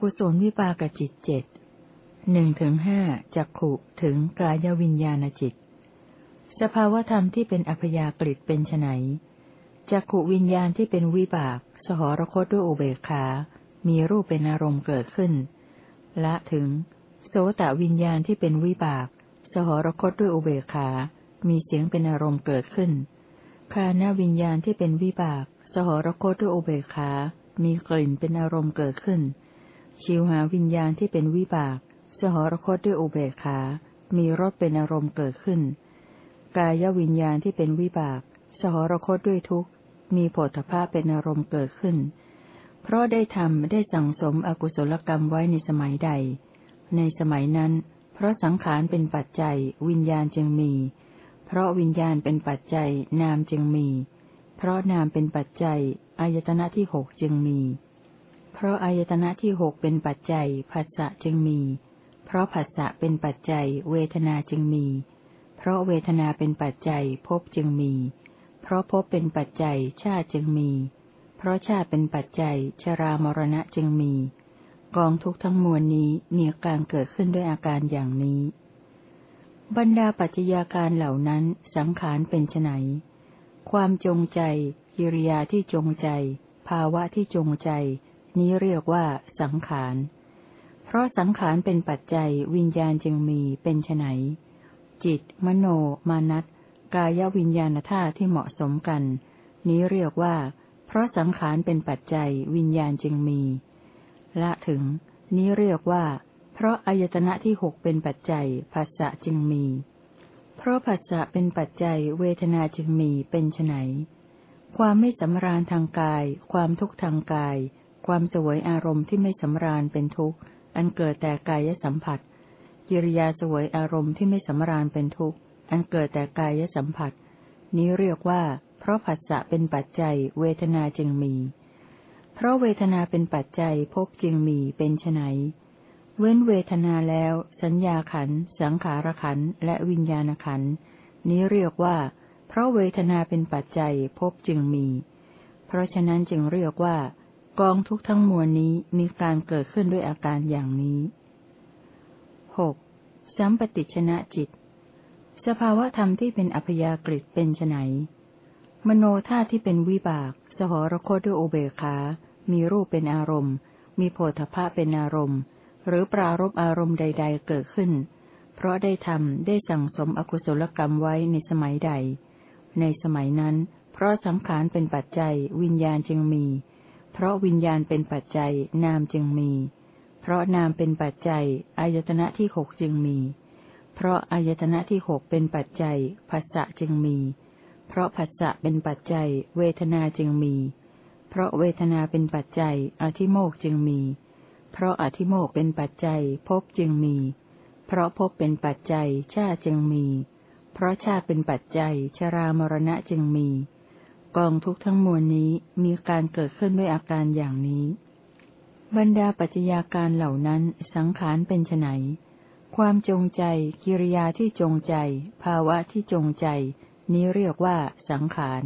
กุศลวิปากจิตเจ็ดหนึ่งถึงห้าจักขุถึงกายวิญญาณจิต สภาวธรรมที่เป็นอัพยากฤิเป็นไนจักขุวิญญาณที่เป็นวิบาก สหรคตด้วยอุเบกขา มีรูปเป็นอารมณ์เกิดขึ้น ละถึง โสตวิญญาณที่เป็นวิบาก สหรคตด้วยอุเบกขา มีเสียงเป็นอารมณ์เกิดขึ้นคานวิญญาณที่เป็นวิบาก สหรคตด้วยอุเบกขา มีกลิ่นเป็นอารมณ์เกิดขึ้น ชิวหาวิญญาณที่เป็นวิบาก สหรคตด้วยอุเบกขา มีรสเป็นอารมณ์เกิดขึ้น กายวิญญาณที่เป็นวิบาก สหรคตด้วยทุกข์ มีโผฏฐะเป็นอารมณ์เกิดขึ้น เพราะได้ทำได้สั่งสมอกุศลกรรมไว้ในสมัยใด ในสมัยนั้น เพราะสังขารเป็นปัจจัย วิญญาณจึงมี เพราะวิญญาณเป็นปัจจัยนามจึงมี เพราะนามเป็นปัจจัยอายตนะที่หกจึงมี เพราะอายตนะที่หกเป็นปัจจัยผัสสะจึงมี เพราะผัสสะเป็นปัจจัย เวทนาจึงมี เพราะเวทนาเป็นปัจจัยภพจึงมี เพราะภพเป็นปัจจัยชาติจึงมี เพราะชาติเป็นปัจจัย ชรามรณะจึงมี กองทุกทั้งมวลนี้มีการเกิดขึ้นด้วยอาการอย่างนี้ บรรดาปัจจัยาการเหล่านั้นสังขารเป็นไนความจงใจกิริยาที่จงใจ ภาวะที่จงใจ นี้เรียกว่า สังขารเพราะสังขารเป็นปัจจัยวิญญาณจึงมีเป็นไนจิต มโน มานัตกายวิญญาณธาตุที่เหมาะสมกัน นี้เรียกว่า เพราะสังขารเป็นปัจจัยวิญญาณจึงมี ละถึง นี้เรียกว่า เพราะอายตนะที่หกเป็นปัจจัยภาษะจึงมี เพราะภาษะเป็นปัจจัยเวทนาจึงมีเป็นไนความไม่สำราญทางกาย ความทุกข์ทางกาย ความสวยอารมณ์ที่ไม่สำราญเป็นทุกข์ อันเกิดแต่กายสัมผัส กิริยาสวยอารมณ์ที่ไม่สำราญเป็นทุกข์ อันเกิดแต่กายสัมผัส นี้เรียกว่า เพราะผัสสะเป็นปัจจัย เวทนาจึงมี เพราะเวทนาเป็นปัจจัยภพจึงมีเป็นไนเว้นเวทนาแล้ว สัญญาขัน สังขารขัน และวิญญาณขัน นี้เรียกว่า เพราะเวทนาเป็นปัจจัยพบจึงมี เพราะฉะนั้นจึงเรียกว่า กองทุกทั้งมวลนี้มีการเกิดขึ้นด้วยอาการอย่างนี้หกสัมปติชนะจิต สภาวะธรรมที่เป็นอัพยากฤิเป็นไนมโนธาที่เป็นวิบาก สหรคตด้วยโอเบคา มีรูปเป็นอารมณ์ มีโพธภะเป็นอารมณ์ หรือปรารบอารมณ์ใด ๆ เกิดขึ้น เพราะได้ทำได้สั่งสมอกุศลกรรมไว้ในสมัยใด ในสมัยนั้น เพราะสังขารเป็นปัจจัยวิญญาณจึงมี เพราะวิญญาณเป็นปัจจัยนามจึงมี เพราะนามเป็นปัจจัยอายตนะที่หกจึงมี เพราะอายตนะที่หกเป็นปัจจัยภาษะจึงมี เพราะภาษะเป็นปัจจัย เวทนาจึงมี เพราะเวทนาเป็นปัจจัยอธิโมกจึงมี เพราะอธิโมกเป็นปัจจัยภพจึงมี เพราะภพเป็นปัจจัยชาจึงมี เพราะชาเป็นปัจจัยชรามรณะจึงมี กองทุกทั้งมวลนี้มีการเกิดขึ้นด้วยอาการอย่างนี้ บรรดาปัจจัยาการเหล่านั้นสังขารเป็นไนความจงใจกิริยาที่จงใจ ภาวะที่จงใจ นี้เรียกว่าสังขาร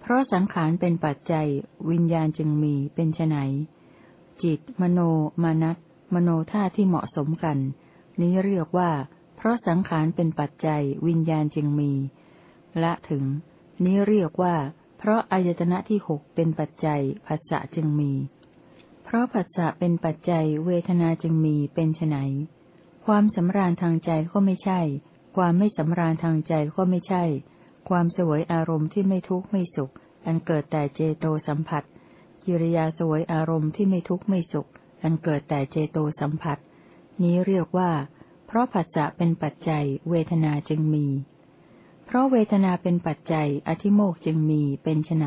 เพราะสังขารเป็นปัจจัย วิญญาณจึงมีเป็นไนจิต มโนมานัตมโนท่าที่เหมาะสมกัน นี้เรียกว่า เพราะสังขารเป็นปัจจัย วิญญาณจึงมี ละถึง นี้เรียกว่า เพราะอายตนะที่หกเป็นปัจจัยภาษะจึงมี เพราะภาษะเป็นปัจจัยเวทนาจึงมีเป็นไนความสำราญทางใจก็ไม่ใช่ ความไม่สำราญทางใจก็ไม่ใช่ ความสวยอารมณ์ที่ไม่ทุกข์ไม่สุข อันเกิดแต่เจโตสัมผัส กิริยาสวยอารมณ์ที่ไม่ทุกข์ไม่สุข อันเกิดแต่เจโตสัมผัส นี้เรียกว่า เพราะผัสสะเป็นปัจจัยเวทนาจึงมี เพราะเวทนาเป็นปัจจัยอธิโมกจึงมีเป็นไน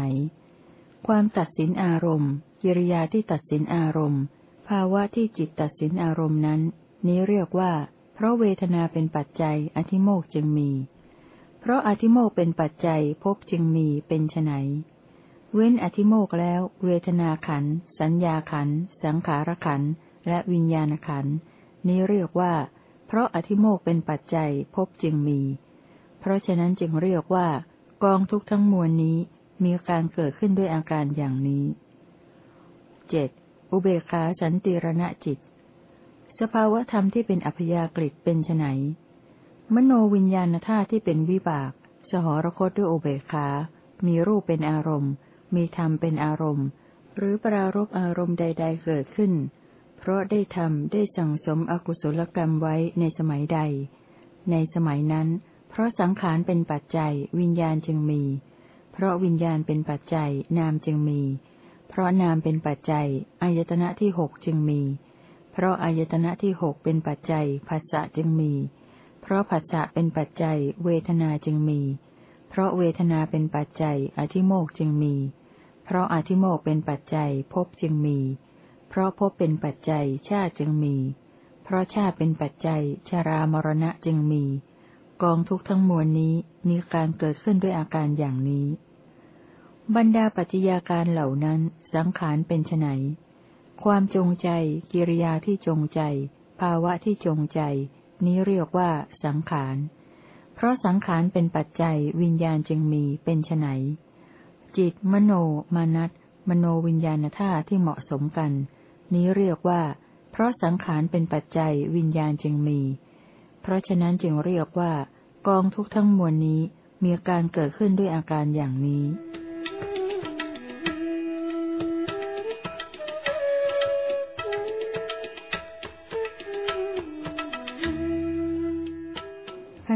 ความตัดสินอารมณ์ กิริยาที่ตัดสินอารมณ์ ภาวะที่จิตตัดสินอารมณ์นั้น นี้เรียกว่า เพราะเวทนาเป็นปัจจัยอธิโมกจึงมี เพราะอธิโมกเป็นปัจจัยภพจึงมีเป็นไนเว้นอธิโมกแล้ว เวทนาขัน สัญญาขัน สังขารขัน และวิญญาณขัน นี้เรียกว่า เพราะอธิโมกเป็นปัจจัยพบจึงมี เพราะฉะนั้นจึงเรียกว่ากองทุกทั้งมวลนี้มีการเกิดขึ้นด้วยอาการอย่างนี้เจ็ดอุเบกขาสันติรณจิต สภาวธรรมที่เป็นอัพยากฤิเป็นไนมโนวิญญาณธาตุที่เป็นวิบาก สหรคตด้วยอุเบกขา มีรูปเป็นอารมณ์ มีธรรมเป็นอารมณ์ หรือปรารบอารมณ์ใด ๆ เกิดขึ้น เพราะได้ทำได้สั่งสมอกุศลกรรมไว้ในสมัยใด ในสมัยนั้น ราะสังขารเป็นปัจจัย วิญญาณจึงมี เพราะวิญญาณเป็นปัจจัย นามจึงมี เพราะนามเป็นปัจจัยอายตนะที่หกจึงมี เพราะอายตนะที่หกเป็นปัจจัยภาษะจึงมี เพราะผัสสะเป็นปัจจัย เวทนาจึงมี เพราะเวทนาเป็นปัจจัยอธิโมกจึงมี เพราะอธิโมกเป็นปัจจัยภพจึงมี เพราะภพเป็นปัจจัยชาติจึงมี เพราะชาติเป็นปัจจัยชารามรณะจึงมี กองทุกทั้งมวลนี้มีการเกิดขึ้นด้วยอาการอย่างนี้ บรรดาปัจจัยาการเหล่านั้นสังขารเป็นไนความจงใจ กิริยาที่จงใจ ภาวะที่จงใจ นี้เรียกว่าสังขาร เพราะสังขารเป็นปัจจัยวิญญาณจึงมีเป็นไนจิตมโนมานัตมโนวิญญาณธาตุที่เหมาะสมกัน นี้เรียกว่า เพราะสังขารเป็นปัจจัยวิญญาณจึงมี เพราะฉะนั้นจึงเรียกว่ากองทุกทั้งมวลนี้มีการเกิดขึ้นด้วยอาการอย่างนี้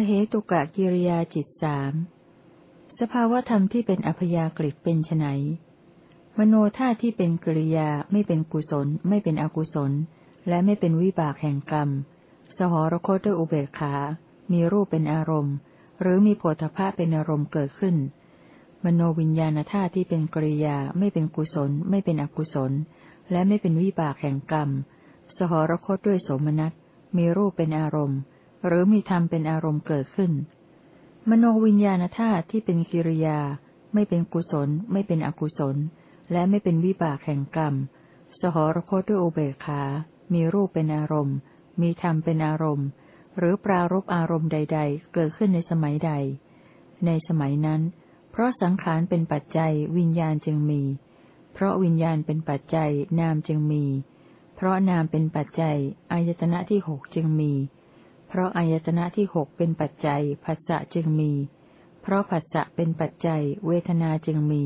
เหตุกะกิริยาจิตสามสภาวธรรมที่เป็นอัพยากฤิเป็นไนมโนธาที่เป็นกิริยาไม่เป็นกุศล ไม่เป็นอกุศล และไม่เป็นวิบากแห่งกรรม สหรคตด้วยอุเบกขา มีรูปเป็นอารมณ์ หรือมีโพธภะเป็นอารมณ์เกิดขึ้น มโนวิญญาณธาตุที่เป็นกริยาไม่เป็นกุศล ไม่เป็นอกุศล และไม่เป็นวิบากแห่งกรรม สหรคตด้วยสมนัสมีรูปเป็นอารมณ์ หรือมีธรรมเป็นอารมณ์เกิดขึ้น มโนวิญญาณธาตุที่เป็นกิริยา ไม่เป็นกุศล ไม่เป็นอกุศล และไม่เป็นวิบากแห่งกรรม สหรคตด้วยอุเบกขา มีรูปเป็นอารมณ์ มีธรรมเป็นอารมณ์ หรือปรารบอารมณ์ใด ๆ เกิดขึ้นในสมัยใด ในสมัยนั้น เพราะสังขารเป็นปัจจัยวิญญาณจึงมี เพราะวิญญาณเป็นปัจจัยนามจึงมี เพราะนามเป็นปัจจัยอายตนะที่หกจึงมี เพราะอายตนะที่หกเป็นปัจจัยผัสสะจึงมี เพราะผัสสะเป็นปัจจัย เวทนาจึงมี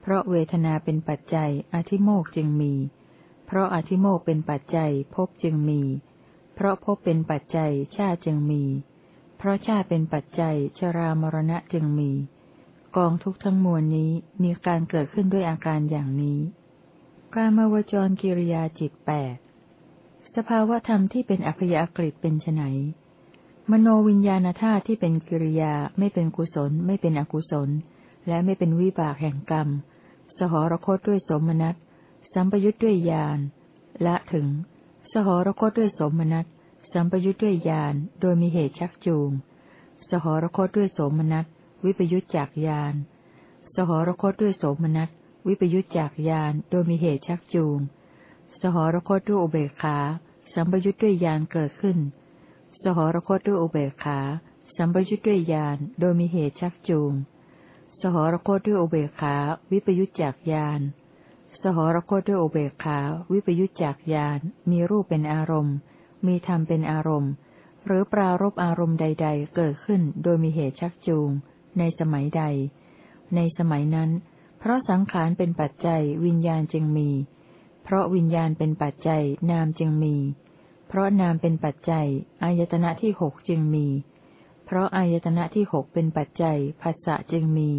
เพราะเวทนาเป็นปัจจัยอธิโมกจึงมี เพราะอธิโมกเป็นปัจจัยภพจึงมี เพราะภพเป็นปัจจัยชาจึงมี เพราะชาเป็นปัจจัยชรามรณะจึงมี กองทุกทั้งมวลนี้มีการเกิดขึ้นด้วยอาการอย่างนี้การมวจรกิริยาจิตแปดสภาวธรรมที่เป็นอัพยากฤิเป็นไนมโนวิญญาณธาตุที่เป็นกิริยาไม่เป็นกุศล ไม่เป็นอกุศล และไม่เป็นวิบากแห่งกรรม สหรคตด้วยสมนัตสัมปยุทธ์ด้วยญาณละถึง สหรคตด้วยสมนัตสัมปยุทธ์ด้วยญาณโดยมีเหตุชักจูง สหรคตด้วยสมนัตวิปยุทธจากญาณสหรคตด้วยสมนัสวิปยุทธจากญาณโดยมีเหตุชักจูง สหรคตด้วยอุเบกขา สัมปยุทธ์ด้วยญาณเกิดขึ้น สหรคตด้วยอุเบกขา สัมปยุทธ์ด้วยญาณโดยมีเหตุชักจูง สหรคตด้วยอุเบกขา วิปยุทธจากญาณ สหรคตด้วยอุเบกขา วิปยุทธจากญาณมีรูปเป็นอารมณ์ มีธรรมเป็นอารมณ์ หรือปรารบอารมณ์ใด ๆ เกิดขึ้นโดยมีเหตุชักจูง ในสมัยใด ในสมัยนั้น เพราะสังขารเป็นปัจจัยวิญญาณจึงมี เพราะวิญญาณเป็นปัจจัยนามจึงมี เพราะนามเป็นปัจจัยอายตนะที่หกจึงมี เพราะอายตนะที่หกเป็นปัจจัยภาษะจึงมี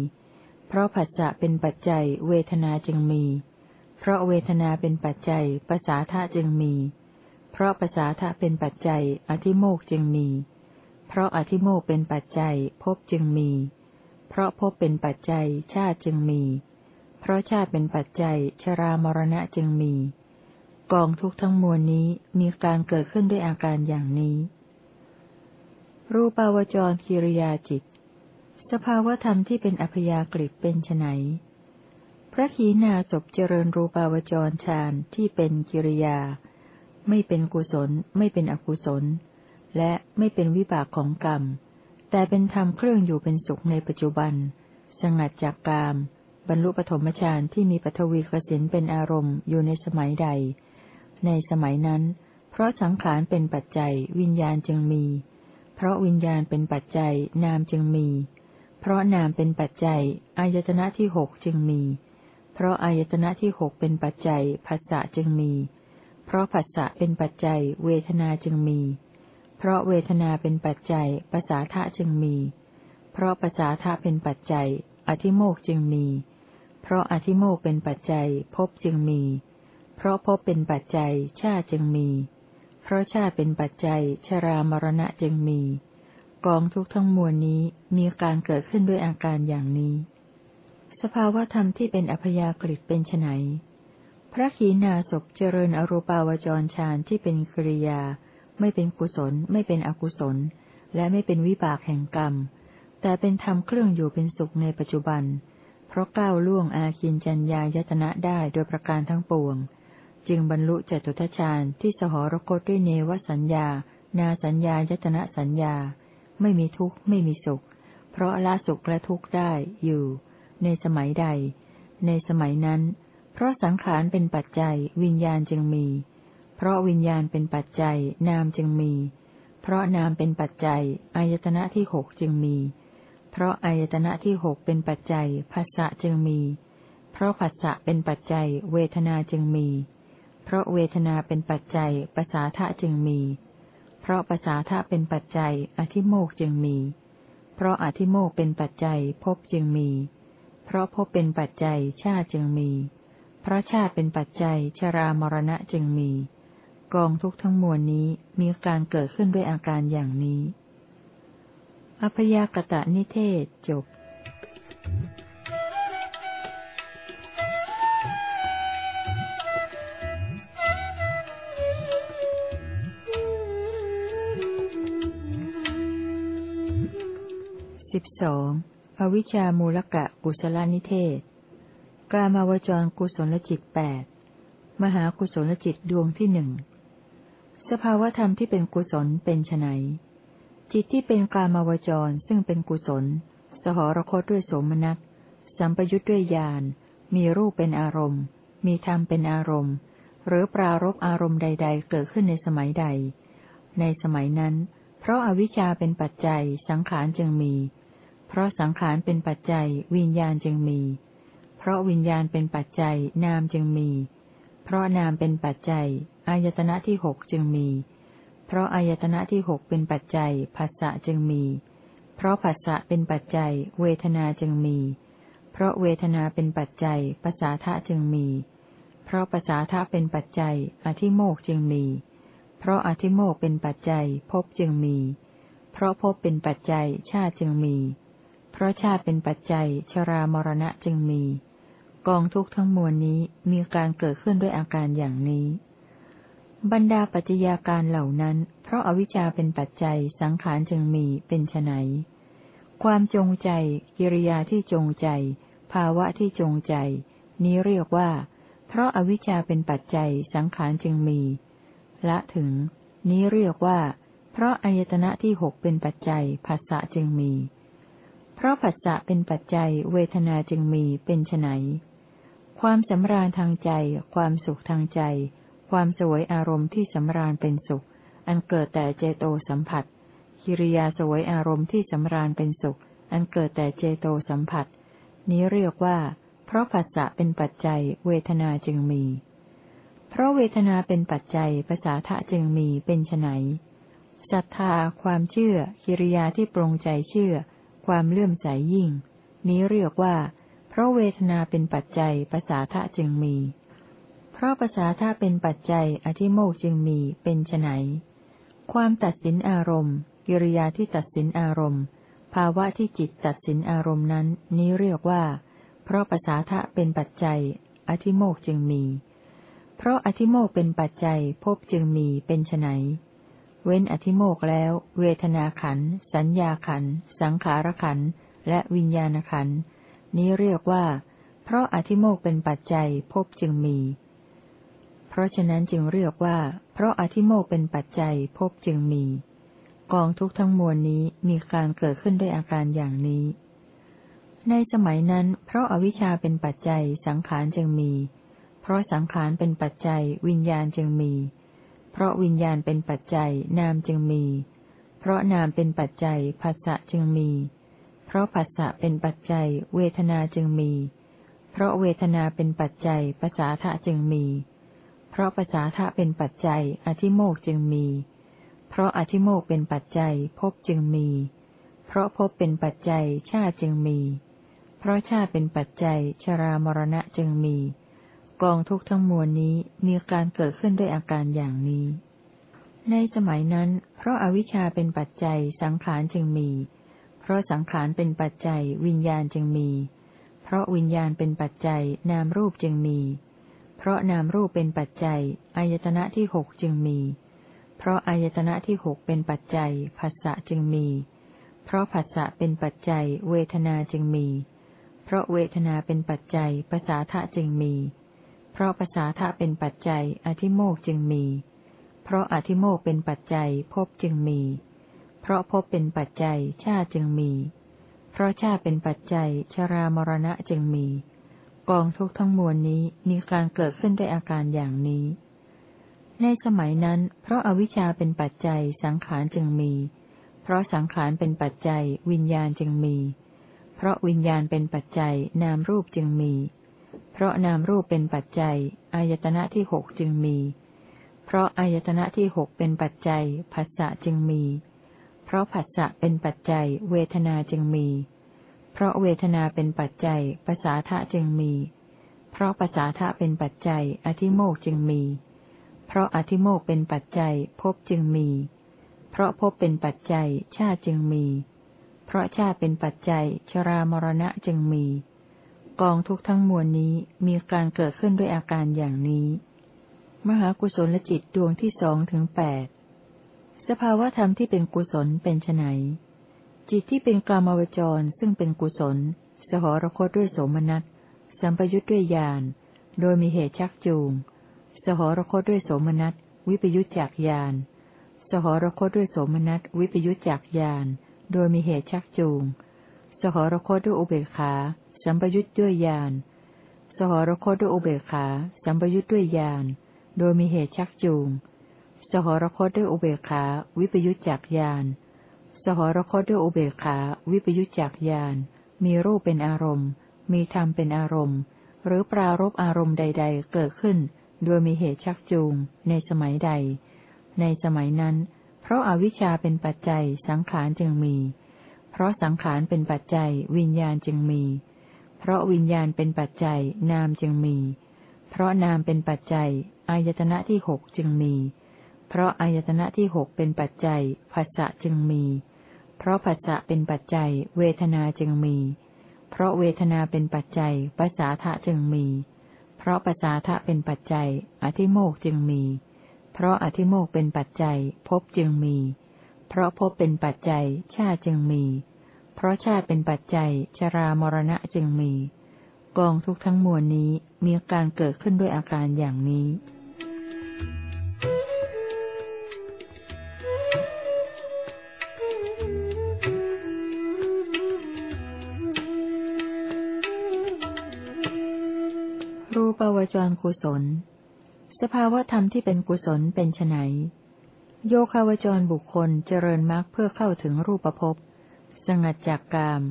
เพราะภาษะเป็นปัจจัยเวทนาจึงมีเพราะเวทนาเป็นปัจจัยภาษาธาจึงมี เพราะภาษาธาเป็นปัจจัย อธิโมกจึงมี เพราะอธิโมกเป็นปัจจัยภพจึงมี เพราะภพเป็นปัจจัยชาติจึงมี เพราะชาติเป็นปัจจัย ชรามรณะจึงมี กองทุกทั้งมวลนี้มีการเกิดขึ้นด้วยอาการอย่างนี้ รูปาวจรกิริยาจิต สภาวธรรมที่เป็นอัพยากฤิเป็นไฉนพ ระขีณาศพเจริญรูปาวจรฌานที่เป็นกิริยา ไม่เป็นกุศล ไม่เป็นอกุศล และไม่เป็นวิบากของกรรม แต่เป็นธรรมเครื่องอยู่เป็นสุขในปัจจุบัน สงัดจากกาม บรรลุปฐมฌานที่มีปฐวีกสินเป็นอารมณ์อยู่ในสมัยใด ในสมัยนั้น เพราะสังขารเป็นปัจจัยวิญญาณจึงมี เพราะวิญญาณเป็นปัจจัยนามจึงมี เพราะนามเป็นปัจจัยอายตนะที่หกจึงมี เพราะอายตนะที่หกเป็นปัจจัยภาษะจึงมี เพราะภาษะเป็นปัจจัย เวทนาจึงมี เพราะเวทนาเป็นปัจจัยภาษาทะจึงมี เพราะภาษาทะเป็นปัจจัย อธิโมกจึงมี เพราะอธิโมกเป็นปัจจัยภพจึงมี เพราะภพเป็นปัจจัยชาจึงมี เพราะชาเป็นปัจจัย ชรามรณะจึงมี กองทุกทั้งมวลนี้มีการเกิดขึ้นด้วยอาการอย่างนี้ สภาวธรรมที่เป็นอัพยากฤิเป็นไนพระขีณาสพเจริญอรูปาวจรฌานที่เป็นกริยา ไม่เป็นกุศล ไม่เป็นอกุศล และไม่เป็นวิบากแห่งกรรม แต่เป็นธรรมเครื่องอยู่เป็นสุขในปัจจุบัน เพราะก้าวล่วงอาคินจัญญายตนะได้โดยประการทั้งปวง จึงบรรลุจตุทชฌาญที่สหรคตด้วยเนวสัญญา นาสัญญายตนะสัญญา ไม่มีทุกข์ไม่มีสุข เพราะละสุขและทุกข์ได้อยู่ ในสมัยใด ในสมัยนั้น เพราะสังขารเป็นปัจจัย วิญญาณจึงมี เพราะวิญญาณเป็นปัจจัย นามจึงมี เพราะนามเป็นปัจจัยอายตนะที่หกจึงมี เพราะอายตนะที่หกเป็นปัจจัยภาษะจึงมี เพราะภาษะเป็นปัจจัย เวทนาจึงมี เพราะเวทนาเป็นปัจจัยภาษาทะจึงมี เพราะภาษาทะเป็นปัจจัย อธิโมกจึงมี เพราะอธิโมกเป็นปัจจัยภพจึงมี เพราะภพเป็นปัจจัยชาติจึงมี เพราะชาติเป็นปัจจัยชรามรณะจึงมี กองทุกทั้งมวลนี้มีการเกิดขึ้นด้วยอาการอย่างนี้ อพยากตะนิเทศจบสิบสอง อวิชามูลกะกุศลนิเทศ กามาวจรกุศลจิตแปดมหากุศลจิตดวงที่หนึ่ง สภาวธรรมที่เป็นกุศลเป็นไนจิตที่เป็นกามาวจรซึ่งเป็นกุศล สหรคตด้วยโสมนัส สัมปยุทธ์ด้วยญาณ มีรูปเป็นอารมณ์ มีธรรมเป็นอารมณ์ หรือปรารบอารมณ์ใด ๆ เกิดขึ้นในสมัยใด ในสมัยนั้น เพราะอาวิชชาเป็นปัจจัยสังขารจึงมี เพราะสังขารเป็นปัจจัยวิญญาณจึงมี เพราะวิญญาณเป็นปัจจัยนามจึงมี เพราะนามเป็นปัจจัยอายตนะที่หกจึงมี เพราะอายตนะที่หกเป็นปัจจัยภาษะจึงมี เพราะภาษะเป็นปัจจัย เวทนาจึงมี เพราะเวทนาเป็นปัจจัยภาษาทะจึงมี เพราะภาษาทะเป็นปัจจัย อธิโมกจึงมี เพราะอธิโมกเป็นปัจจัยภพจึงมี เพราะภพเป็นปัจจัยชาติจึงมี เพราะชาติเป็นปัจจัย ชรามรณะจึงมี กองทุกข์ทั้งมวลนี้มีการเกิดขึ้นด้วยอาการอย่างนี้ บรรดาปัจจัยาการเหล่านั้น เพราะอาวิชชาเป็นปัจจัยสังขารจึงมีเป็นไนความจงใจ กิริยาที่จงใจ ภาวะที่จงใจ นี้เรียกว่า เพราะอาวิชชาเป็นปัจจัยสังขารจึงมี ละถึง นี้เรียกว่า เพราะอายตนะที่หกเป็นปัจจัยภาษะจึงมี เพราะผัสสะเป็นปัจจัยเวทนาจึงมีเป็นไนความสำราญทางใจ ความสุขทางใจ ความสวยอารมณ์ที่สำราญเป็นสุข อันเกิดแต่เจโตสัมผัส กิริยาสวยอารมณ์ที่สำราญเป็นสุข อันเกิดแต่เจโตสัมผัส นี้เรียกว่า เพราะผัสสะเป็นปัจจัยเวทนาจึงมี เพราะเวทนาเป็นปัจจัยภาษาทะจึงมีเป็นไนศรัทธา ความเชื่อ กิริยาที่ปรงใจเชื่อ ความเลื่อมใสยยิ่ง นี้เรียกว่า เพราะเวทนาเป็นปัจจัยภาษาทะจึงมี เพราะภาษาถ้าเป็นปัจจัยอธิโมกจึงมีเป็นไนความตัดสินอารมณ์ กิริยาที่ตัดสินอารมณ์ ภาวะที่จิตตัดสินอารมณ์นั้น นี้เรียกว่า เพราะภาษาทะเป็นปัจจัย อธิโมกจึงมี เพราะอธิโมกเป็นปัจจัยภพจึงมีเป็นไน เว้นอธิโมกแล้ว เวทนาขัน สัญญาขัน สังขารขัน และวิญญาณขัน นี้เรียกว่า เพราะอธิโมกเป็นปัจจัยภพจึงมี เพราะฉะนั้นจึงเรียกว่า เพราะอธิโมกเป็นปัจจัยพบจึงมี กองทุกทั้งมวลนี้มีการเกิดขึ้นด้วยอาการอย่างนี้ ในสมัยนั้น เพราะอาวิชชาเป็นปัจจัยสังขารจึงมี เพราะสังขารเป็นปัจจัยวิญญาณจึงมี เพราะวิญญาณเป็นปัจจัยนามจึงมี เพราะนามเป็นปัจจัยภาษะจึงมี เพราะภาษะเป็นปัจจัย เวทนาจึงมี เพราะเวทนาเป็นปัจจัยภาษาทะจึงมี เพราะภาษาทะเป็นปัจจัย อธิโมกจึงมี เพราะอธิโมกเป็นปัจจัยภพจึงมี เพราะภพเป็นปัจจัยชาจึงมี เพราะชาเป็นปัจจัยชรามรณะจึงมี กองทุกทั้งมวลนี้มีการเกิดขึ้นด้วยอาการอย่างนี้ ในสมัยนั้น เพราะอาวิชชาเป็นปัจจัยสังขารจึงมี เพราะสังขารเป็นปัจจัยวิญญาณจึงมี เพราะวิญญาณเป็นปัจจัยนามรูปจึงมี เพราะนามรูปเป็นปัจจัยอายตนะที่หกจึงมี เพราะอายตนะที่หกเป็นปัจจัยภาษะจึงมี เพราะภาษะเป็นปัจจัยเวทนาจึงมี เพราะเวทนาเป็นปัจจัยภาษาทะจึงมีเพราะภาษาทะเป็นปัจจัย อธิโมกจึงมี เพราะอธิโมกเป็นปัจจัยภพจึงมี เพราะภพเป็นปัจจัยชาจึงมี เพราะชาเป็นปัจจัย ชรามรณะจึงมี กองทุกทั้งมวลนี้มีการเกิดขึ้นด้วยอาการอย่างนี้ ในสมัยนั้น เพราะอาวิชชาเป็นปัจจัยสังขารจึงมี เพราะสังขารเป็นปัจจัย วิญญาณจึงมี เพราะวิญญาณเป็นปัจจัยนามรูปจึงมีเเพราะนามรูปเป็นปัจจัย อายตนะที่หกจึงมี เพราะอายตนะที่หกเป็นปัจจัยผัสสะจึงมี เพราะผัสสะเป็นปัจจัย เวทนาจึงมี เพราะเวทนาเป็นปัจจัยภาษาทะจึงมี เพราะภาษาทะเป็นปัจจัย อธิโมกจึงมี เพราะอธิโมกเป็นปัจจัยภพจึงมี เพราะภพเป็นปัจจัยชาติจึงมี เพราะชาติเป็นปัจจัยชรามรณะจึงมี กองทุกทั้งมวลนี้มีการเกิดขึ้นด้วยอาการอย่างนี้ มหากุศลจิตดวงที่สองถึงแปดสภาวธรรมที่เป็นกุศลเป็นไนจิตที่เป็นกลามวจรซึ่งเป็นกุศล สหรคตด้วยโสมนัส สัมปยุทธ์ด้วยญาณ โดยมีเหตุชักจูง สหรคตด้วยโสมนัส วิปยุทธจากญาณ สหรคตด้วยโสมนัส วิปยุทธจากญาณ โดยมีเหตุชักจูง สหรคตด้วยอุเบกขา สัมปยุทธ์ด้วยญาณ สหรคตด้วยอุเบกขา สัมปยุทธ์ด้วยญาณ โดยมีเหตุชักจูง สหรคตด้วยอุเบกขา วิปยุทธจากญาณ สหรคตด้วยอุเบกขา วิปยุทธจากญาณ มีรูปเป็นอารมณ์ มีธรรมเป็นอารมณ์ หรือปรารบอารมณ์ใด ๆ เกิดขึ้น โดยมีเหตุชักจูง ในสมัยใด ในสมัยนั้น เพราะอาวิชชาเป็นปัจจัยสังขารจึงมี เพราะสังขารเป็นปัจจัยวิญญาณจึงมี เพราะวิญญาณเป็นปัจจัยนามจึงมี เพราะนามเป็นปัจจัยอายตนะที่หกจึงมี เพราะอายตนะที่หกเป็นปัจจัยภาษะจึงมี เพราะภาษะเป็นปัจจัย เวทนาจึงมี เพราะเวทนาเป็นปัจจัยภาษาทะจึงมี เพราะภาษาทะเป็นปัจจัย อธิโมกจึงมี เพราะอธิโมกเป็นปัจจัยภพจึงมี เพราะภพเป็นปัจจัยชาจึงมี เพราะชาติเป็นปัจจัย ชรามรณะจึงมี กองทุกทั้งมวลนี้มีการเกิดขึ้นด้วยอาการอย่างนี้รูปวจรกุศล สภาวธรรมที่เป็นกุศลเป็นไนโยคาวจรบุคคลเจริญมรรคเพื่อเข้าถึงรูปภพ งัดจากกาม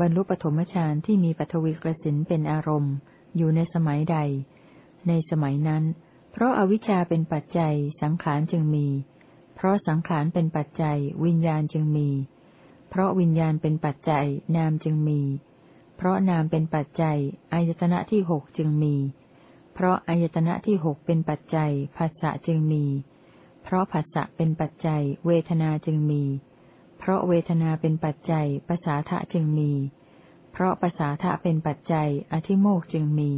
บรรลุปฐมฌานที่มีปฐวีกสินเป็นอารมณ์ อยู่ในสมัยใด ในสมัยนั้น เพราะอาวิชชาเป็นปัจจัยสังขารจึงมี เพราะสังขารเป็นปัจจัย วิญญาณจึงมี เพราะวิญญาณเป็นปัจจัย นามจึงมี เพราะนามเป็นปัจจัยอายตนะที่หกจึงมี เพราะอายตนะที่หกเป็นปัจจัยภาษะจึงมี เพราะภาษะเป็นปัจจัย เวทนาจึงมีเราะเวทนาเป็นปัจจัยภาษาทะจึงมี เพราะภาษาทะเป็นปัจจัย อธิโมกจึงมี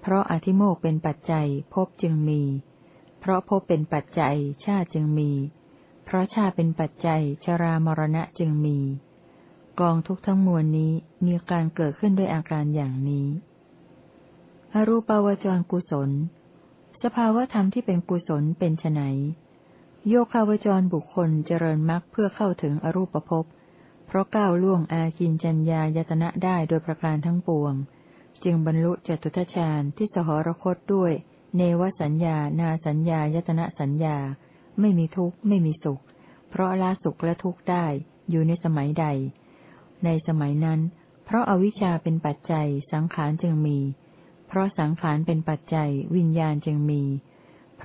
เพราะอธิโมกเป็นปัจจัยภพจึงมี เพราะภพเป็นปัจจัยชาติจึงมี เพราะชาติเป็นปัจจัยชรามรณะจึงมี กองทุกทั้งมวลนี้มีการเกิดขึ้นด้วยอาการอย่างนี้อรูปาวจรกุศล สภาวธรรมที่เป็นกุศลเป็นไน โยคาวจรบุคคลเจริญมรรคเพื่อเข้าถึงอรูปภพ เพราะก้าวล่วงอากินจัญญายตนะได้โดยประการทั้งปวง จึงบรรลุจตุทชาญที่สหรคตด้วย เนวสัญญา นาสัญญายตนะสัญญา ไม่มีทุกข์ไม่มีสุข เพราะละสุขและทุกข์ได้อยู่ในสมัยใด ในสมัยนั้น เพราะอาวิชชาเป็นปัจจัยสังขารจึงมี เพราะสังขารเป็นปัจจัยวิญญาณจึงมี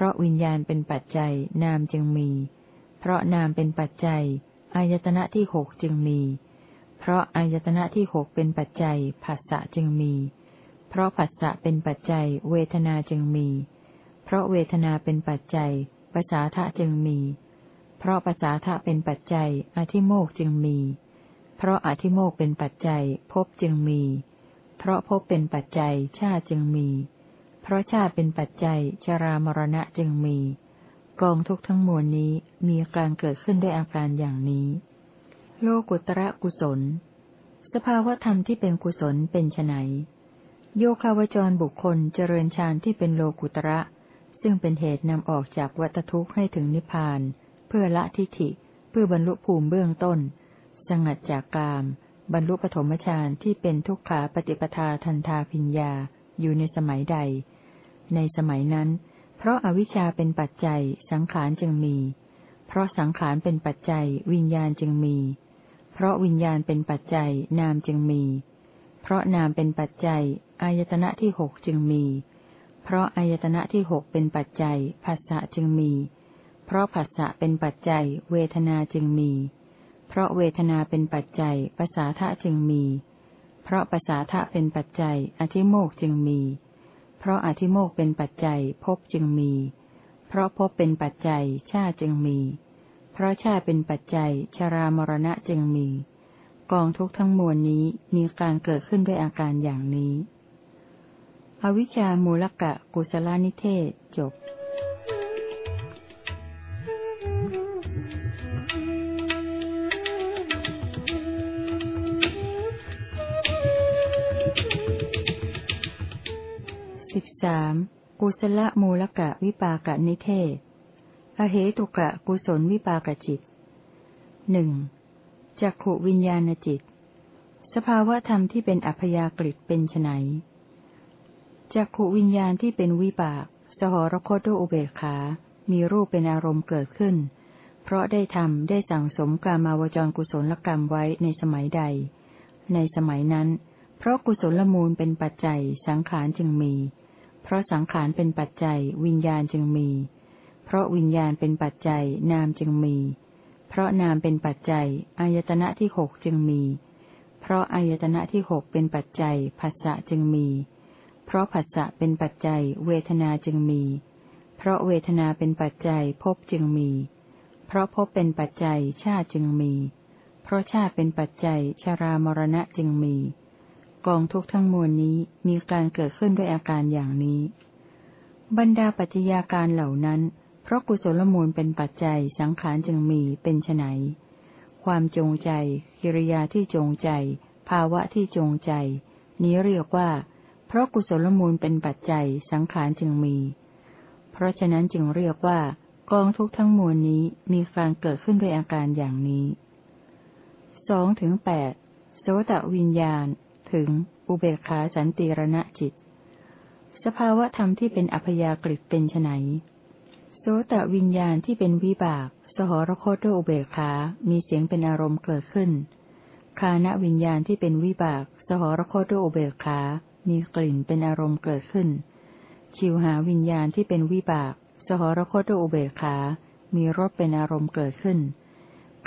ราะวิญญาณเป็นปัจจัยนามจึงมี เพราะนามเป็นปัจจัยอายตนะที่หกจึงมี เพราะอายตนะที่หกเป็นปัจจัยผัสสะจึงมี เพราะผัสสะเป็นปัจจัยเวทนาจึงมี เพราะเวทนาเป็นปัจจัยภาษาทะจึงมี เพราะภาษาทะเป็นปัจจัยอธิโมกจึงมี เพราะอธิโมกเป็นปัจจัยภพจึงมี เพราะภพเป็นปัจจัยชาจึงมี เพราะชาติเป็นปัจจัยชรามรณะจึงมี กองทุกทั้งมวลนี้มีการเกิดขึ้นด้วยอาการอย่างนี้ โลกุตระกุศล สภาวธรรมที่เป็นกุศลเป็นไนโยคาวจรบุคคลเจริญฌานที่เป็นโลกุตระ ซึ่งเป็นเหตุนำออกจากวัตทุกข์ให้ถึงนิพพาน เพื่อละทิฏฐิ เพื่อบรรลุภูมิเบื้องต้น สงัดจากกาม บรรลุปฐมฌานที่เป็นทุกขาปฏิปทาทันทาพิญญาอยู่ในสมัยใด ในสมัยนั้น เพราะอาวิชชาเป็นปัจจัย สังขารจึงมี เพราะสังขารเป็นปัจจัย วิญญาณจึงมี เพราะวิญญาณเป็นปัจจัย นามจึงมี เพราะนามเป็นปัจจัย อายตนะที่หกจึงมี เพราะอายตนะที่หกเป็นปัจจัยภาษะจึงมี เพราะภาษะเป็นปัจจัย เวทนาจึงมี เพราะเวทนาเป็นปัจจัยภาษาทะจึงมี เพราะภาษาทะเป็นปัจจัย อธิโมกจึงมีเพราะอธิโมกเป็นปัจจัยภพจึงมี เพราะภพเป็นปัจจัยชาจึงมี เพราะชาเป็นปัจจัยชรามรณะจึงมี กองทุกทั้งมวลนี้มีการเกิดขึ้นด้วยอาการอย่างนี้ อวิชามูลกะกุศลานิเทศจบ สิบสามกุศลมูลกะวิปากะนิเทศ อเหตุกะกุศลวิปากจิตหนึ่งจักขวิญญาณจิต สภาวะธรรมที่เป็นอัพยากฤิเป็นไนจักขวิญญาณที่เป็นวิบาก สหรคตด้วยอุเบกขา มีรูปเป็นอารมณ์เกิดขึ้น เพราะได้ทำได้สั่งสมกามาวจรกุศลกรรมไว้ในสมัยใด ในสมัยนั้น เพราะกุศลมูลเป็นปัจจัยสังขารจึงมี เพราะสังขารเป็นปัจจัย วิญญาณจึงมี เพราะวิญญาณเป็นปัจจัย นามจึงมี เพราะนามเป็นปัจจัย อายตนะที่หกจึงมี เพราะอายตนะที่หกเป็นปัจจัยภาษะจึงมี เพราะภาษะเป็นปัจจัย เวทนาจึงมี เพราะเวทนาเป็นปัจจัยภพจึงมี เพราะภพเป็นปัจจัยชาติจึงมี เพราะชาติเป็นปัจจัยชรามรณะจึงมี กองทุกทั้งมวลนี้มีการเกิดขึ้นด้วยอาการอย่างนี้ บรรดาปัจจัยาการเหล่านั้น เพราะกุศลมูลเป็นปัจจัยสังขารจึงมีเป็นไนความจงใจ กิริยาที่จงใจ ภาวะที่จงใจ นี้เรียกว่า เพราะกุศลมูลเป็นปัจจัยสังขารจึงมี เพราะฉะนั้นจึงเรียกว่ากองทุกทั้งมวลนี้มีการเกิดขึ้นด้วยอาการอย่างนี้สองถึงแปดโสตวิญญาณ ถึง อุเบกขาสันติรณะจิต สภาวะธรรมที่เป็นอัพยากฤิเป็นไนโสตวิญญาณที่เป็นวิบาก สหรคตด้วยอุเบกขา มีเสียงเป็นอารมณ์เกิดขึ้น คานวิญญาณที่เป็นวิบาก สหรคตด้วยอุเบกขา มีกลิ่นเป็นอารมณ์เกิดขึ้น ชิวหาวิญญาณที่เป็นวิบาก สหรคตด้วยอุเบกขา มีรสเป็นอารมณ์เกิดขึ้น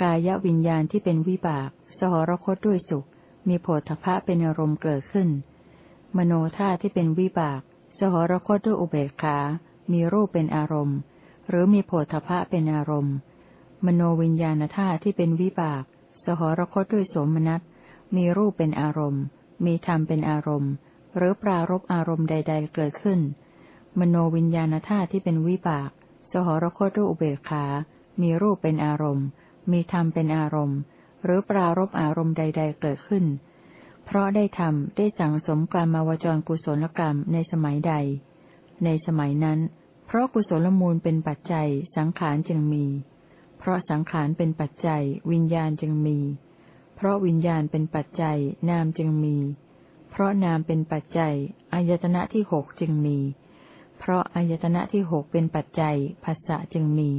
กายวิญญาณที่เป็นวิบาก สหรคตด้วยสุข มีโพธพะเป็นอารมณ์เกิดขึ้น มโนธาที่เป็นวิบาก สหรคตด้วยอุเบกขา มีรูปเป็นอารมณ์ หรือมีโพธพะเป็นอารมณ์ มโนวิญญาณธาที่เป็นวิบาก สหรคตด้วยโสมนัส มีรูปเป็นอารมณ์ มีธรรมเป็นอารมณ์ หรือปรารบอารมณ์ใด ๆ เกิดขึ้น มโนวิญญาณธาที่เป็นวิบาก สหรคตด้วยอุเบกขา มีรูปเป็นอารมณ์ มีธรรมเป็นอารมณ์ หรือปรารบอารมณ์ใด ๆ เกิดขึ้น เพราะได้ทำได้สั่งสมกรรมาวจรกุศลกรรมในสมัยใด ในสมัยนั้น เพราะกุศลมูลเป็นปัจจัยสังขารจึงมี เพราะสังขารเป็นปัจจัย วิญญาณจึงมีเพเพราะวิญญาณเป็นปัจจัยนามจึงมี เพราะนามเป็นปัจจัยอายตนะที่หกจึงมี เพราะอายตนะที่หกเป็นปัจจัยภาษะจึงมี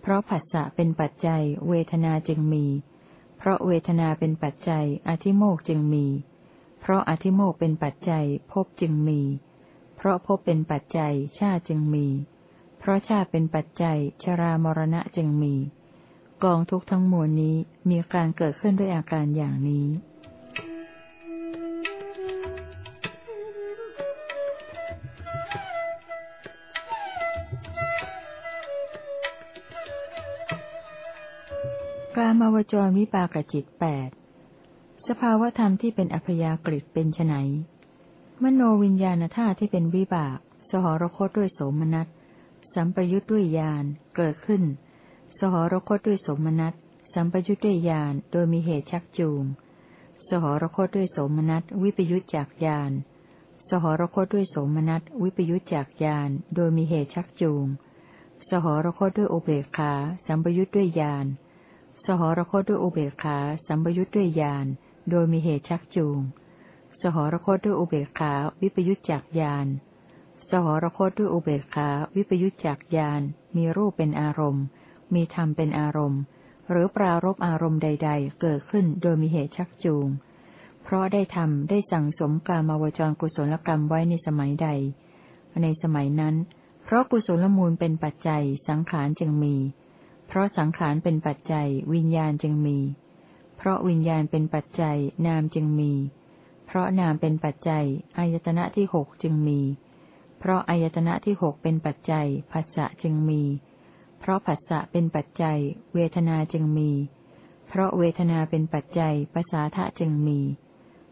เพราะภาษะเป็นปัจจัยเวทนาจึงมีเพราะเวทนาเป็นปัจจัย อธิโมกจึงมี เพราะอธิโมกเป็นปัจจัยภพจึงมี เพราะภพเป็นปัจจัยชาจึงมี เพราะชาเป็นปัจจัย ชรามรณะจึงมี กองทุกทั้งมวลนี้มีการเกิดขึ้นด้วยอาการอย่างนี้ามาวจรวิปากจิตแปดสภาวธรรมที่เป็นอัพยากฤิเป็นไนมโนวิญญาณธาตุที่เป็นวิบาก สหรคตด้วยโสมนัส สัมปยุทธ์ด้วยญาณเกิดขึ้น สหรคตด้วยโสมนัตสัมปยุทธ์ด้วยญาณโดยมีเหตุชักจูง สหรคตด้วยโสมนัตวิปยุทธจากญาณสหรคตด้วยโสมนัตวิปยุทธจากญาณโดยมีเหตุชักจูง สหรคตด้วยโอเบกขาสัมปยุทธ์ด้วยญาณ สหรคตด้วยอุเบกขาสัมปยุทธ์ด้วยญาณโดยมีเหตุชักจูง สหรคตด้วยอุเบกขาวิปยุทธจากญาณสหรคตด้วยอุเบกขาวิปยุทธจากญาณมีรูปเป็นอารมณ์ มีธรรมเป็นอารมณ์ หรือปรารบอารมณ์ใด ๆ เกิดขึ้นโดยมีเหตุชักจูง เพราะได้ทำได้สั่งสมกามาวจรกุศลกรรมไว้ในสมัยใด ในสมัยนั้น เพราะกุศลมูลเป็นปัจจัยสังขารจึงมี เพราะสังขารเป็นปัจจัย วิญญาณจึงมี เพราะวิญญาณเป็นปัจจัย นามจึงมี เพราะนามเป็นปัจจัยอายตนะที่หกจึงมี เพราะอายตนะที่หกเป็นปัจจัยภาษะจึงมี เพราะผัสสะเป็นปัจจัย เวทนาจึงมี เพราะเวทนาเป็นปัจจัยภาษาทะจึงมี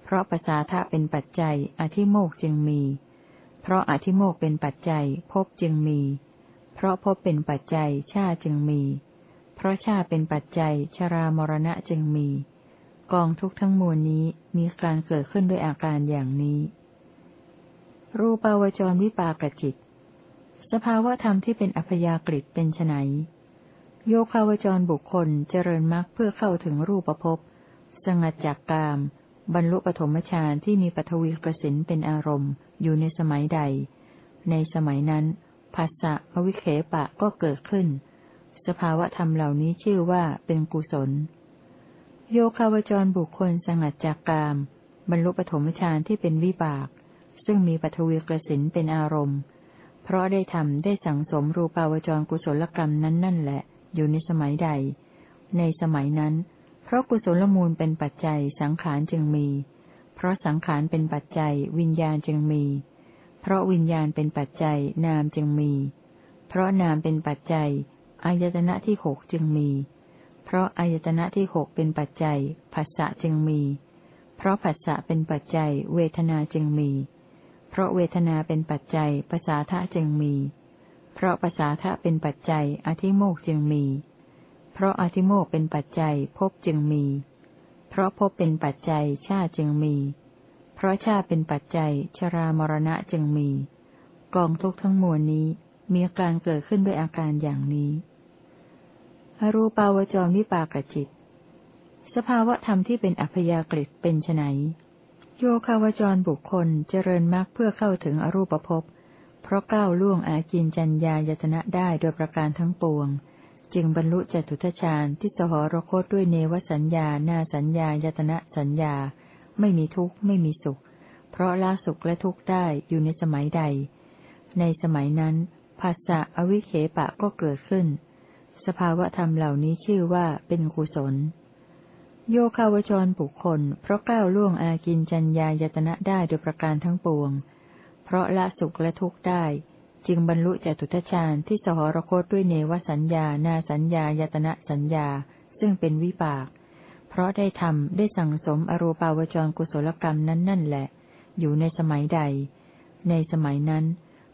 เพราะภาษาทะเป็นปัจจัย อธิโมกจึงมี เพราะอธิโมกเป็นปัจจัยภพจึงมี เพราะภพเป็นปัจจัยชาจึงมี เพราะชาเป็นปัจจัยชรามรณะจึงมี กองทุกทั้งมวลนี้มีการเกิดขึ้นด้วยอาการอย่างนี้ รูปาวจรวิปากจิต สภาวะธรรมที่เป็นอัพยากฤิเป็นไนโยคาวจรบุคคลเจริญมรรคเพื่อเข้าถึงรูปภพสงัดจากกาม บรรลุปฐมฌานที่มีปฐวีกสินเป็นอารมณ์อยู่ในสมัยใด ในสมัยนั้นภาษะอวิเคปะก็เกิดขึ้น สภาวธรรมเหล่านี้ชื่อว่าเป็นกุศล โยคาวจรบุคคลสงัดจากกาม บรรลุปฐมฌานที่เป็นวิบาก ซึ่งมีปฐวีกสินเป็นอารมณ์ เพราะได้ทำได้สังสมรูปาวจรกุศลกรรมนั้นนั่นแหละ อยู่ในสมัยใด ในสมัยนั้น เพราะกุศลมูลเป็นปัจจัยสังขารจึงมี เพราะสังขารเป็นปัจจัย วิญญาณจึงมี เพราะวิญญาณเป็นปัจจัยนามจึงมี เพราะนามเป็นปัจจัย อายตนะที่หกจึงมี เพราะอายตนะที่หกเป็นปัจจัยผัสสะจึงมี เพราะผัสสะเป็นปัจจัย เวทนาจึงมี เพราะเวทนาเป็นปัจจัยภาษาทะจึงมี เพราะภาษาทะเป็นปัจจัย อธิโมกจึงมี เพราะอธิโมกเป็นปัจจัยภพจึงมี เพราะภพเป็นปัจจัยชาจึงมี เพราะชาเป็นปัจจัย ชรามรณะจึงมี กองทุกทั้งมวลนี้มีการเกิดขึ้นด้วยอาการอย่างนี้ อรูปาวจรวิปากจิต สภาวะธรรมที่เป็นอัพยากฤิเป็นไนโยคาวจรบุคคลเจริญมรรคเพื่อเข้าถึงอรูปภพ เพราะก้าวล่วงอากินจัญญายตนะได้โดยประการทั้งปวง จึงบรรลุจตุทชาญที่สหรคตด้วยเนวสัญญา นาสัญญายตนะสัญญา ไม่มีทุกข์ไม่มีสุข เพราะละสุขและทุกข์ได้อยู่ในสมัยใด ในสมัยนั้นภาษะอวิเคปะก็เกิดขึ้น สภาวะธรรมเหล่านี้ชื่อว่าเป็นกุศล โยคาวจรบุคคล เพราะก้าวล่วงอากินจัญญายตนะได้โดยประการทั้งปวง เพราะละสุขและทุกข์ได้ จึงบรรลุจตุทชาญที่สหรคตด้วยเนวสัญญา นาสัญญายตนะสัญญา ซึ่งเป็นวิปาก เพราะได้ทำได้สั่งสมอรูปาวจรกุศลกรรมนั้นนั่นแหละ อยู่ในสมัยใด ในสมัยนั้น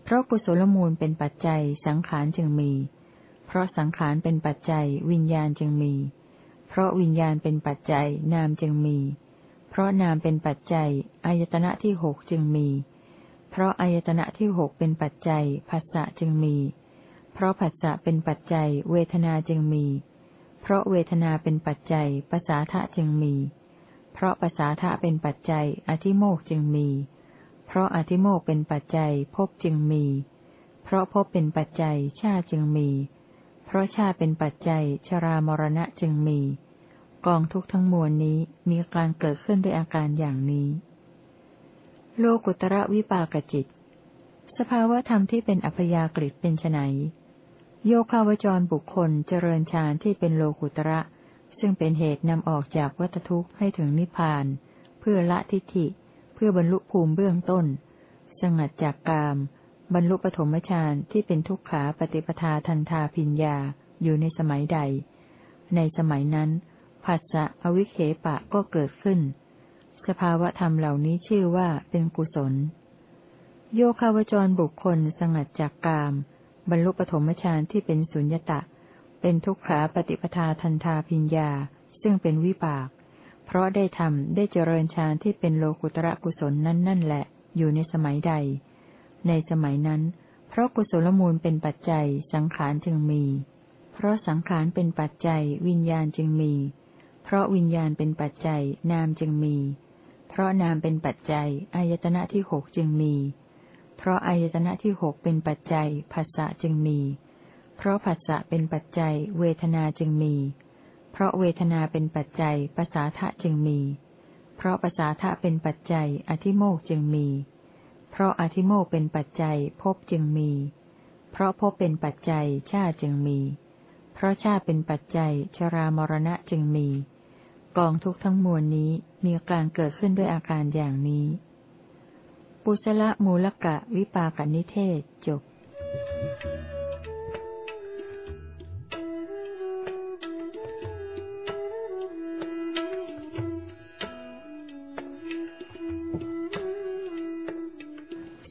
เพราะกุศลมูลเป็นปัจจัยสังขารจึงมี ราะสังขารเป็นปัจจัยวิญญาณจึงมี เพราะวิญญาณเป็นปัจจัยนามจึงมี เพราะนามเป็นปัจจัยอายตนะที่หกจึงมี เพราะอายตนะที่หกเป็นปัจจัยภาษะจึงมี เพราะภาษะเป็นปัจจัยเวทนาจึงมี เพราะเวทนาเป็นปัจจัยภาษาทะจึงมี เพราะภาษาทะเป็นปัจจัยอธิโมกจึงมี เพราะอธิโมกเป็นปัจจัยภพจึงมี เพราะภพเป็นปัจจัยชาจึงมีเพราะชาติเป็นปัจจัยชรามรณะจึงมี กองทุกทั้งมวลนี้มีการเกิดขึ้นด้วยอาการอย่างนี้ โลกุตระวิปากจิต สภาวะธรรมที่เป็นอัพยากฤิเป็นไนโยคาวจรบุคคลเจริญฌานที่เป็นโลกุตระ ซึ่งเป็นเหตุนำออกจากวัฏทุกข์ให้ถึงนิพพาน เพื่อละทิฏฐิ เพื่อบรรลุภูมิเบื้องต้น สงัดจากกาม บรรลุปฐมฌานที่เป็นทุกขาปฏิปทาทันทาพิญญาอยู่ในสมัยใด ในสมัยนั้นผัสสะอวิเคปะก็เกิดขึ้น สภาวะธรรมเหล่านี้ชื่อว่าเป็นกุศล โยคาวจรบุคคลสงัดจากกาม บรรลุปฐมฌานที่เป็นสุญญตะ เป็นทุกขาปฏิปทาทันทาพิญญา ซึ่งเป็นวิบาก เพราะได้ทำได้เจริญฌานที่เป็นโลกุตระกุศลนั้นนั่นแหละ อยู่ในสมัยใด ในสมัยนั้น เพราะกุศลมูลเป็นปัจจัยสังขารจึงมี เพราะสังขารเป็นปัจจัยวิญญาณจึงมี เพราะวิญญาณเป็นปัจจัยนามจึงมี เพราะนามเป็นปัจจัยอายตนะที่หกจึงมี เพราะอายตนะที่หกเป็นปัจจัยภาษะจึงมี เพราะภาษะเป็นปัจจัยเวทนาจึงมี เพราะเวทนาเป็นปัจจัยภาษาทะจึงมี เพราะภาษาทะเป็นปัจจัยอธิโมกจึงมีเพราะอธิโมกเป็นปัจจัยภพจึงมี เพราะภพเป็นปัจจัยชาติจึงมี เพราะชาติเป็นปัจจัยชรามรณะจึงมี กองทุกทั้งมวลนี้มีการเกิดขึ้นด้วยอาการอย่างนี้ ปุชละมูลกะวิปากนิเทศจบ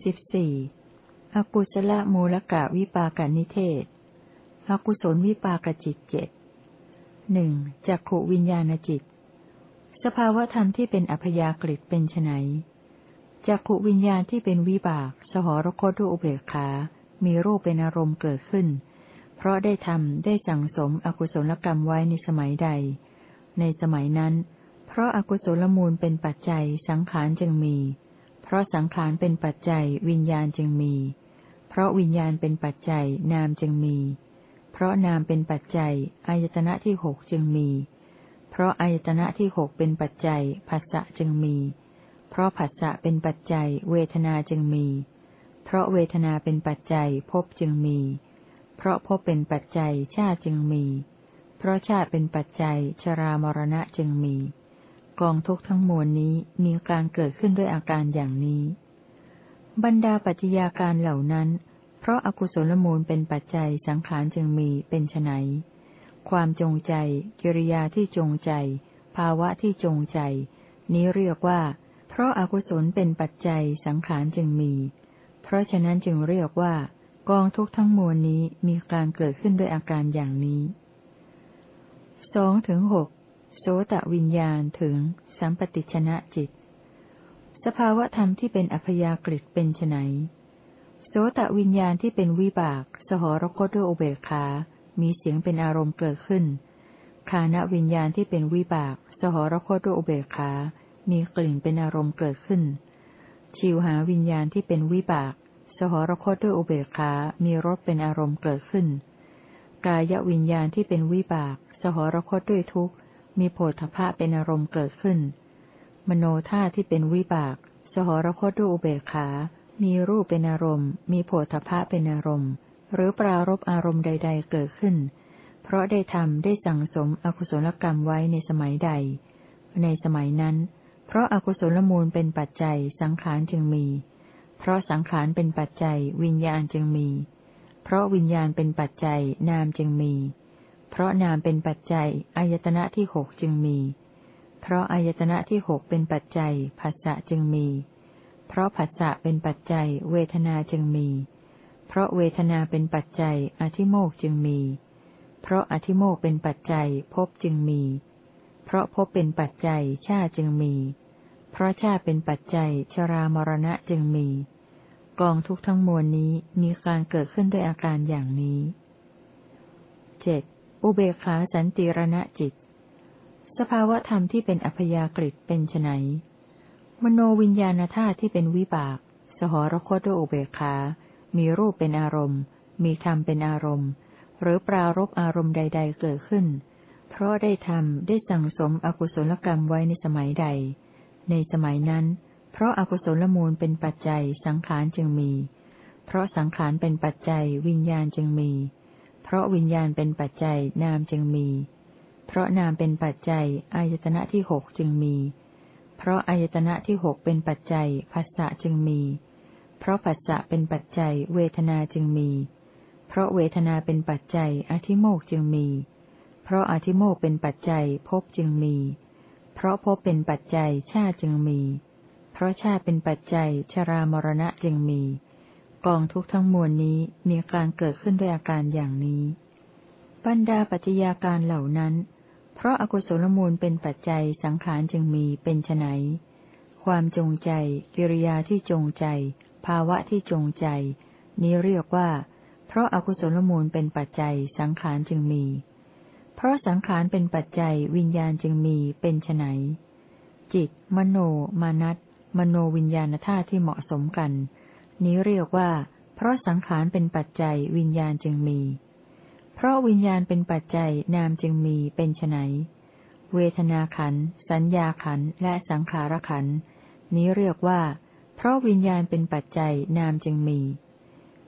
สิบสี่อกุศลมูลกะวิปากนิเทศ อกุศลวิปากจิตเจ็ดหนึ่งจักขวิญญาณจิต สภาวธรรมที่เป็นอัพยากฤิเป็นไนจักขวิญญาณที่เป็นวิบาก สหรคตด้วยอุเบกขา มีรูปเป็นอารมณ์เกิดขึ้น เพราะได้ทำได้สั่งสมอกุศลกรรมไว้ในสมัยใด ในสมัยนั้น เพราะอากุศลมูลเป็นปัจจัยสังขารจึงมี เพราะสังขารเป็นปัจจัยวิญญาณจึงมี เพราะวิญญาณเป็นปัจจัยนามจึงมี เพราะนามเป็นปัจจัยอายตนะที่หกจึงมี เพราะอายตนะที่หกเป็นปัจจัยภาษะจึงมี เพราะผัสสะเป็นปัจจัยเวทนาจึงมี เพราะเวทนาเป็นปัจจัยภพจึงมี เพราะภพเป็นปัจจัยชาติจึงมี เพราะชาติเป็นปัจจัยชรามรณะจึงมี กองทุกทั้งมวลนี้มีการเกิดขึ้นด้วยอาการอย่างนี้ บรรดาปัจจัยาการเหล่านั้น เพราะอากุศลมูลเป็นปัจจัยสังขารจึงมีเป็นไนความจงใจ กิริยาที่จงใจ ภาวะที่จงใจ นี้เรียกว่า เพราะอากุศลเป็นปัจจัยสังขารจึงมี เพราะฉะนั้นจึงเรียกว่า กองทุกทั้งมวลนี้มีการเกิดขึ้นด้วยอาการอย่างนี้สองถึงหก โสตวิญญาณถึง สัมปติชนะจิต สภาวธรรมที่เป็นอัพยากฤิเป็นไนโสตวิญญาณที่เป็นวิบาก สหรคตด้วยอุเบกขา มีเสียงเป็นอารมณ์เกิดขึ้น คานวิญญาณที่เป็นวิบาก สหรคตด้วยอุเบกขา มีกลิ่นเป็นอารมณ์เกิดขึ้น ชิวหาวิญญาณที่เป็นวิบาก สหรคตด้วยอุเบกขา มีรสเป็นอารมณ์เกิดขึ้น กายวิญญาณที่เป็นวิบาก สหรคตด้วยทุกข์ มีโพธพะเป็นอารมณ์เกิดขึ้น มโนธาที่เป็นวิบาก สหรคตด้วยอุเบกขา มีรูปเป็นอารมณ์ มีโพธพะเป็นอารมณ์ หรือปรารบอารมณ์ใด ๆ เกิดขึ้น เพราะได้ทำได้สั่งสมอกุศลกรรมไว้ในสมัยใด ในสมัยนั้น เพราะอากุศลมูลเป็นปัจจัยสังขารจึงมี เพราะสังขารเป็นปัจจัยวิญญาณจึงมี เพราะวิญญาณเป็นปัจจัยนามจึงมี เพราะนามเป็นปัจจัยอายตนะที่หกจึงมี เพราะอายตนะที่หกเป็นปัจจัยภาษะจึงมี เพราะภาษะเป็นปัจจัยเวทนาจึงมี เพราะเวทนาเป็นปัจจัยอธิโมกจึงมี เพราะอธิโมกเป็นปัจจัยภพจึงมี เพราะภพเป็นปัจจัยชาจึงมี เพราะชาเป็นปัจจัยชรามรณะจึงมี กองทุกทั้งมวลนี้มีการเกิดขึ้นด้วยอาการอย่างนี้เจ็ด อุเบกขาสันติรณจิต สภาวธรรมที่เป็นอัพยากฤิเป็นไนมโนวิญญาณธาตุที่เป็นวิบาก สหรคตด้วยอุเบกขา มีรูปเป็นอารมณ์ มีธรรมเป็นอารมณ์ หรือปรารบอารมณ์ใด ๆ เกิดขึ้น เพราะได้ทำได้สั่งสมอกุศลกรรมไว้ในสมัยใด ในสมัยนั้น เพราะอากุศลมูลเป็นปัจจัยสังขารจึงมี เพราะสังขารเป็นปัจจัยวิญญาณจึงมี เพราะวิญญาณเป็นปัจจัยนามจึงมี เพราะนามเป็นปัจจัยอายตนะที่หกจึงมี เพราะอายตนะที่หกเป็นปัจจัยภาษะจึงมี เพราะปัสสะเป็นปัจจัยเวทนาจึงมี เพราะเวทนาเป็นปัจจัยอธิโมกจึงมี เพราะอธิโมกเป็นปัจจัยภพจึงมี เพราะภพเป็นปัจจัยชาจึงมี เพราะชาเป็นปัจจัยชรามรณะจึงมี กองทุกทั้งมวลนี้มีการเกิดขึ้นด้วยอาการอย่างนี้ บรรดาปัจจัยาการเหล่านั้น เพราะอากุศลมูลเป็นปัจจัยสังขารจึงมีเป็นไนความจงใจ กิริยาที่จงใจ ภาวะที่จงใจ นี้เรียกว่า เพราะอากุศลมูลเป็นปัจจัยสังขารจึงมี เพราะสังขารเป็นปัจจัยวิญญาณจึงมีเป็นไนจิต มโน มานัตมโนวิญญาณธาตุที่เหมาะสมกัน นี้เรียกว่า เพราะสังขารเป็นปัจจัยวิญญาณจึงมี เพราะวิญญาณเป็นปัจจัยนามจึงมีเป็นไนเวทนาขัน สัญญาขัน และสังขารขัน นี้เรียกว่า เพราะวิญญาณเป็นปัจจัยนามจึงมี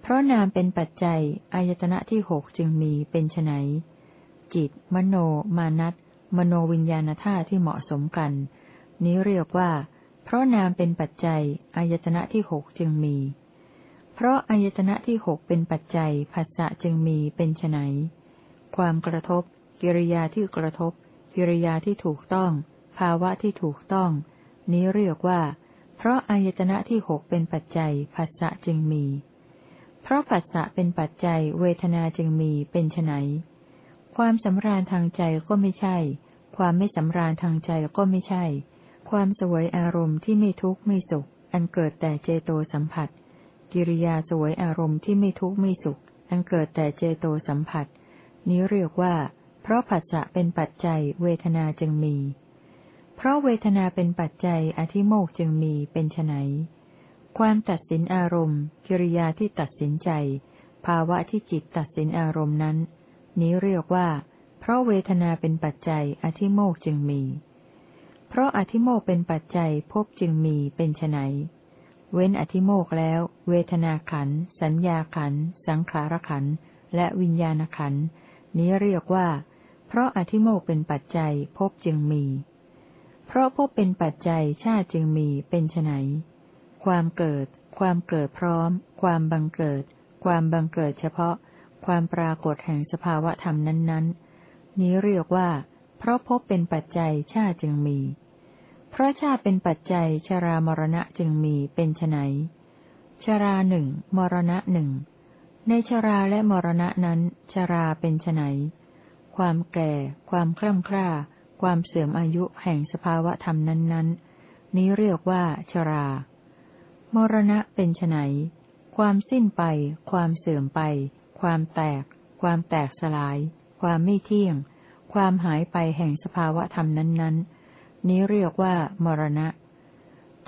เพราะนามเป็นปัจจัยอายตนะที่หกจึงมีเป็นไนจิต มโน มานัตมโนวิญญาณธาตุที่เหมาะสมกัน นี้เรียกว่า เพราะนามเป็นปัจจัยอายตนะที่หกจึงมี เพราะอายตนะที่หกเป็นปัจจัยภาษะจึงมีเป็นไนความกระทบ กิริยาที่กระทบ กิริยาที่ถูกต้อง ภาวะที่ถูกต้อง นี้เรียกว่า เพราะอายตนะที่หกเป็นปัจจัยภาษะจึงมี เพราะภาษะเป็นปัจจัยเวทนาจึงมีเป็นไนความสำราญทางใจก็ไม่ใช่ ความไม่สำราญทางใจก็ไม่ใช่ ความสวยอารมณ์ที่ไม่ทุกข์ไม่สุข อันเกิดแต่เจโตสัมผัส กิริยาสวยอารมณ์ที่ไม่ทุกข์ไม่สุข อันเกิดแต่เจโตสัมผัส นี้เรียกว่า เพราะผัสสะเป็นปัจจัยเวทนาจึงมี เพราะเวทนาเป็นปัจจัยอธิโมกจึงมีเป็นไนความตัดสินอารมณ์ กิริยาที่ตัดสินใจ ภาวะที่จิตตัดสินอารมณ์นั้น นี้เรียกว่า เพราะเวทนาเป็นปัจจัยอธิโมกจึงมี เพราะอธิโมกเป็นปัจจัยภพจึงมีเป็นไนเว้นอธิโมกแล้ว เวทนาขัน สัญญาขัน สังขารขัน และวิญญาณขัน นี้เรียกว่า เพราะอธิโมกเป็นปัจจัยภพจึงมี เพราะภพเป็นปัจจัยชาติจึงมีเป็นไนความเกิด ความเกิดพร้อม ความบังเกิด ความบังเกิดเฉพาะ ความปรากฏแห่งสภาวะธรรมนั้น ๆ นี้เรียกว่า เพราะภพเป็นปัจจัยชาติจึงมี เพราะชาติเป็นปัจจัยชรามรณะจึงมีเป็นไนชราหนึ่งมรณะหนึ่งในชราและมรณะนั้น ชราเป็นไนความแก่ ความคล่ำคร่าความเสื่อมอายุแห่งสภาวะธรรมนั้น ๆ นี้เรียกว่าชรา มรณะเป็นไนความสิ้นไป ความเสื่อมไป ความแตก ความแตกสลาย ความไม่เที่ยง ความหายไปแห่งสภาวะธรรมนั้น ๆ นี้เรียกว่า มรณะ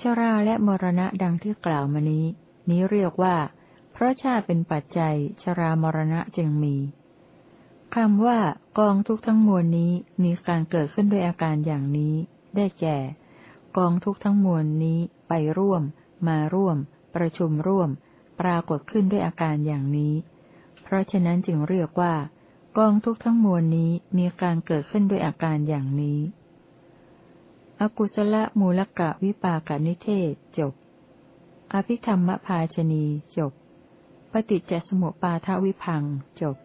ชราและมรณะดังที่กล่าวมานี้ นี้เรียกว่า เพราะชาติเป็นปัจจัย ชรามรณะจึงมีคำว่ากองทุกทั้งมวลนี้มีการเกิดขึ้นด้วยอาการอย่างนี้ ได้แก่ กองทุกทั้งมวลนี้ไปร่วม มาร่วม ประชุมร่วม ปรากฏขึ้นด้วยอาการอย่างนี้ เพราะฉะนั้นจึงเรียกว่า กองทุกทั้งมวลนี้มีการเกิดขึ้นด้วยอาการอย่างนี้ อกุศลมูลกะวิปากานิเทศจบ อภิธรรมภาชนีจบ ปฏิจจสมุปาทวิพังจบ